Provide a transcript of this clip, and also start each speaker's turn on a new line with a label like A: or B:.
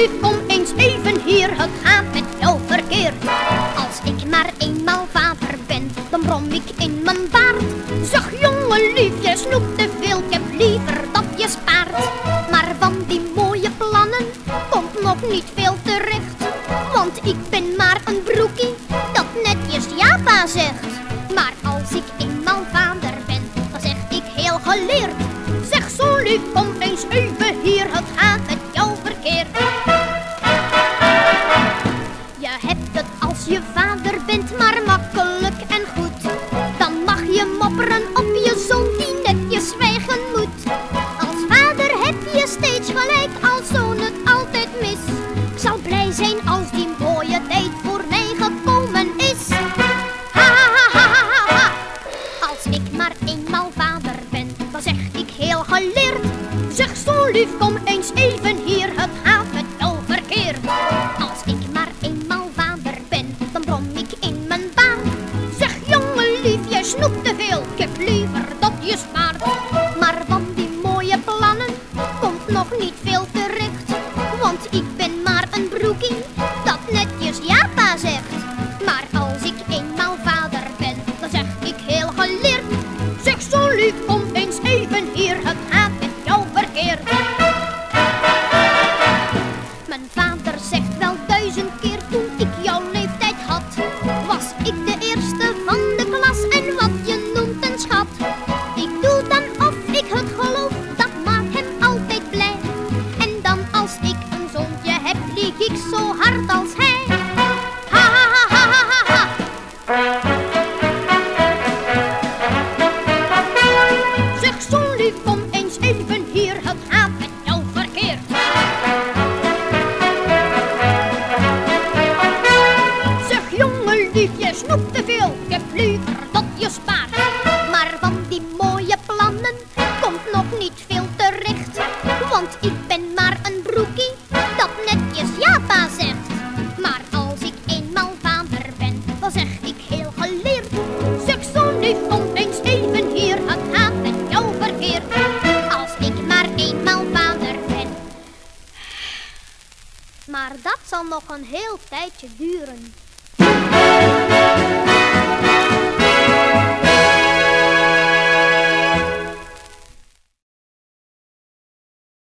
A: lief, kom eens even hier, het gaat met jou verkeerd. Als ik maar eenmaal vader ben, dan brom ik in mijn baard. Zeg jongen lief, je snoept te veel, ik heb liever dat je spaart. Maar van die mooie plannen komt nog niet veel terecht. Want ik ben maar een broekie dat netjes japa zegt. Maar als ik eenmaal vader ben, dan zeg ik heel geleerd. Zeg zo lief, kom je vader bent, maar makkelijk en goed. Dan mag je mopperen op je zoon die netjes zwijgen moet. Als vader heb je steeds gelijk, als zoon het altijd mis. Ik zal blij zijn als die mooie tijd voor mij gekomen is. Ha ha ha ha ha ha. Als ik maar eenmaal vader ben, dan zeg ik heel geleerd. Zeg zo lief, kom eens even hier, dat netjes japa zegt. Maar als ik eenmaal vader ben, dan zeg ik heel geleerd. Zeg zo lief, kom snoept te veel, liever dat je spaart. Maar van die mooie plannen komt nog niet veel terecht. Want ik ben maar een broekie dat netjes japa zegt. Maar als ik eenmaal vader ben, dan zeg ik heel geleerd. Zeg zo lief, kom eens even hier, het gaat met jou verkeerd. Als ik maar eenmaal vader ben. Maar dat zal nog een heel tijdje duren. Thank you.